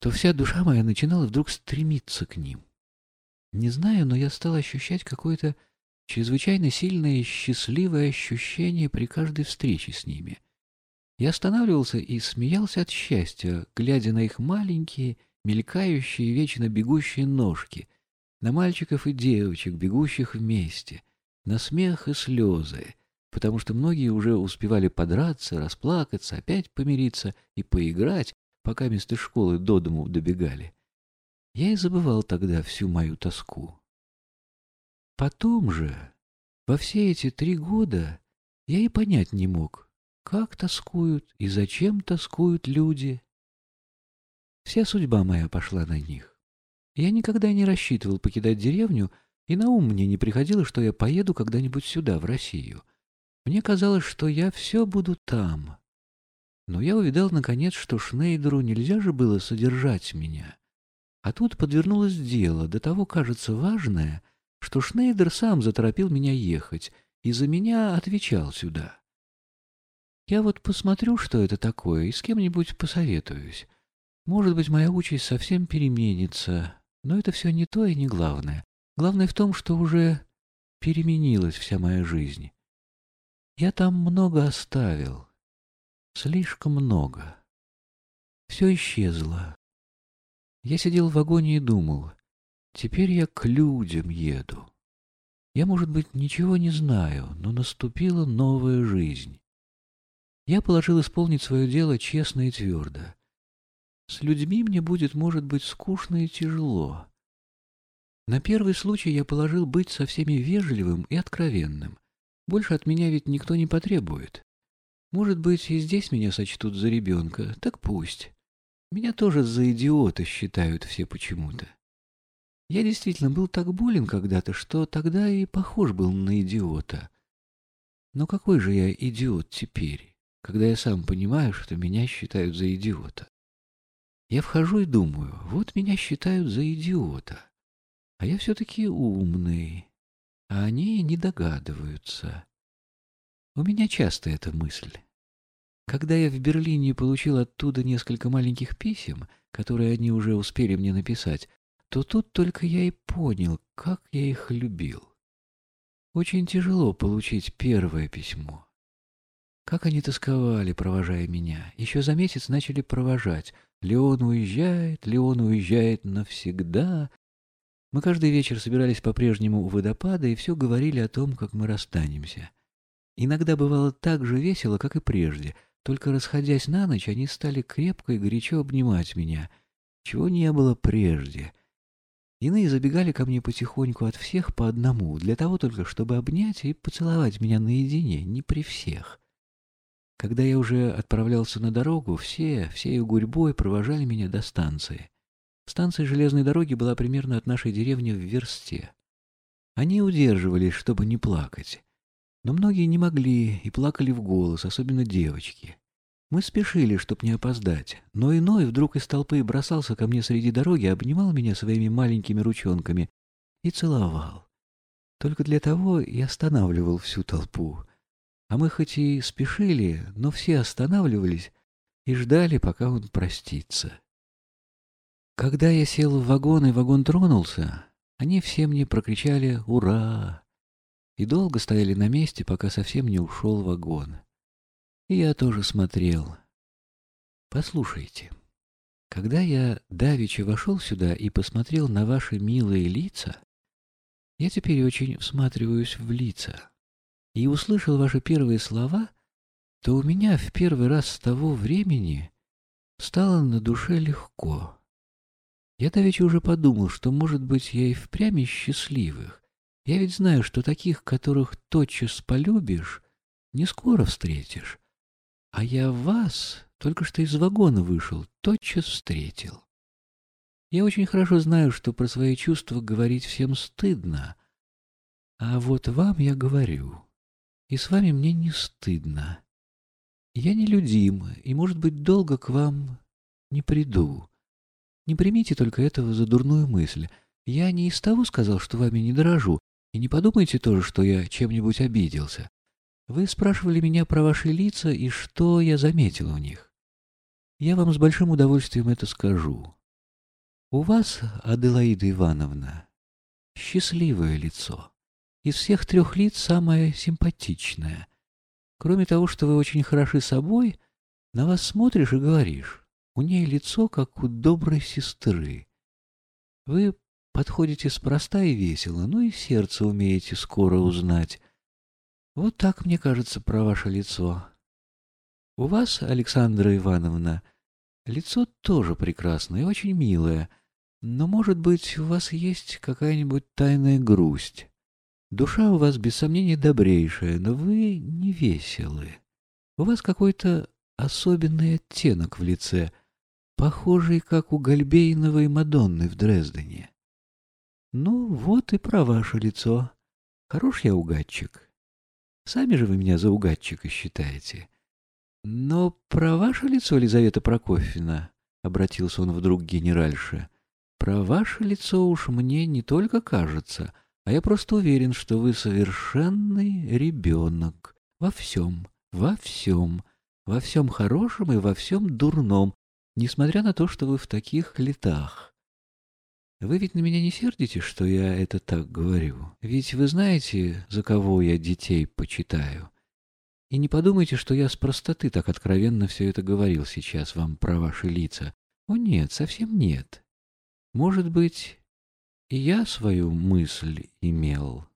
то вся душа моя начинала вдруг стремиться к ним. Не знаю, но я стал ощущать какое-то чрезвычайно сильное счастливое ощущение при каждой встрече с ними. Я останавливался и смеялся от счастья, глядя на их маленькие, мелькающие, вечно бегущие ножки, на мальчиков и девочек, бегущих вместе, на смех и слезы, потому что многие уже успевали подраться, расплакаться, опять помириться и поиграть, пока вместо школы до дому добегали. Я и забывал тогда всю мою тоску. Потом же, во все эти три года, я и понять не мог, как тоскуют и зачем тоскуют люди. Вся судьба моя пошла на них. Я никогда не рассчитывал покидать деревню, и на ум мне не приходило, что я поеду когда-нибудь сюда, в Россию. Мне казалось, что я все буду там. Но я увидал, наконец, что Шнейдеру нельзя же было содержать меня. А тут подвернулось дело, до того, кажется, важное, что Шнейдер сам заторопил меня ехать и за меня отвечал сюда. Я вот посмотрю, что это такое, и с кем-нибудь посоветуюсь. Может быть, моя участь совсем переменится, но это все не то и не главное. Главное в том, что уже переменилась вся моя жизнь. Я там много оставил, слишком много. Все исчезло. Я сидел в вагоне и думал, теперь я к людям еду. Я, может быть, ничего не знаю, но наступила новая жизнь. Я положил исполнить свое дело честно и твердо. С людьми мне будет, может быть, скучно и тяжело. На первый случай я положил быть со всеми вежливым и откровенным. Больше от меня ведь никто не потребует. Может быть, и здесь меня сочтут за ребенка, так пусть. Меня тоже за идиота считают все почему-то. Я действительно был так болен когда-то, что тогда и похож был на идиота. Но какой же я идиот теперь, когда я сам понимаю, что меня считают за идиота? Я вхожу и думаю, вот меня считают за идиота, а я все-таки умный, а они не догадываются. У меня часто эта мысль. Когда я в Берлине получил оттуда несколько маленьких писем, которые они уже успели мне написать, то тут только я и понял, как я их любил. Очень тяжело получить первое письмо. Как они тосковали, провожая меня. Еще за месяц начали провожать. Леон уезжает, Леон уезжает навсегда. Мы каждый вечер собирались по-прежнему у водопада и все говорили о том, как мы расстанемся. Иногда бывало так же весело, как и прежде — только расходясь на ночь, они стали крепко и горячо обнимать меня, чего не было прежде. Иные забегали ко мне потихоньку от всех по одному, для того только, чтобы обнять и поцеловать меня наедине, не при всех. Когда я уже отправлялся на дорогу, все, всею гурьбой провожали меня до станции. Станция железной дороги была примерно от нашей деревни в версте. Они удерживались, чтобы не плакать. Но многие не могли и плакали в голос, особенно девочки. Мы спешили, чтоб не опоздать, но иной вдруг из толпы бросался ко мне среди дороги, обнимал меня своими маленькими ручонками и целовал. Только для того и останавливал всю толпу. А мы хоть и спешили, но все останавливались и ждали, пока он простится. Когда я сел в вагон и вагон тронулся, они все мне прокричали «Ура!» И долго стояли на месте, пока совсем не ушел вагон. И я тоже смотрел. Послушайте, когда я давеча вошел сюда и посмотрел на ваши милые лица, я теперь очень всматриваюсь в лица, и услышал ваши первые слова, то у меня в первый раз с того времени стало на душе легко. Я давеча уже подумал, что, может быть, я и впрямь из счастливых, я ведь знаю, что таких, которых тотчас полюбишь, не скоро встретишь. А я вас только что из вагона вышел, тотчас встретил. Я очень хорошо знаю, что про свои чувства говорить всем стыдно. А вот вам я говорю, и с вами мне не стыдно. Я нелюдим, и, может быть, долго к вам не приду. Не примите только этого за дурную мысль. Я не из того сказал, что вами не дорожу, и не подумайте тоже, что я чем-нибудь обиделся. Вы спрашивали меня про ваши лица и что я заметил в них. Я вам с большим удовольствием это скажу. У вас, Аделаида Ивановна, счастливое лицо. Из всех трех лиц самое симпатичное. Кроме того, что вы очень хороши собой, на вас смотришь и говоришь, у ней лицо, как у доброй сестры. Вы подходите спроста и весело, ну и сердце умеете скоро узнать. Вот так, мне кажется, про ваше лицо. У вас, Александра Ивановна, лицо тоже прекрасное и очень милое, но, может быть, у вас есть какая-нибудь тайная грусть. Душа у вас, без сомнения, добрейшая, но вы не веселы. У вас какой-то особенный оттенок в лице, похожий, как у Гальбейновой Мадонны в Дрездене. Ну, вот и про ваше лицо. Хорош я угадчик. Сами же вы меня за угадчика считаете. Но про ваше лицо, Елизавета Прокофьевна, — обратился он вдруг генеральше, — про ваше лицо уж мне не только кажется, а я просто уверен, что вы совершенный ребенок во всем, во всем, во всем хорошем и во всем дурном, несмотря на то, что вы в таких летах. Вы ведь на меня не сердите, что я это так говорю? Ведь вы знаете, за кого я детей почитаю. И не подумайте, что я с простоты так откровенно все это говорил сейчас вам про ваши лица. О нет, совсем нет. Может быть, и я свою мысль имел».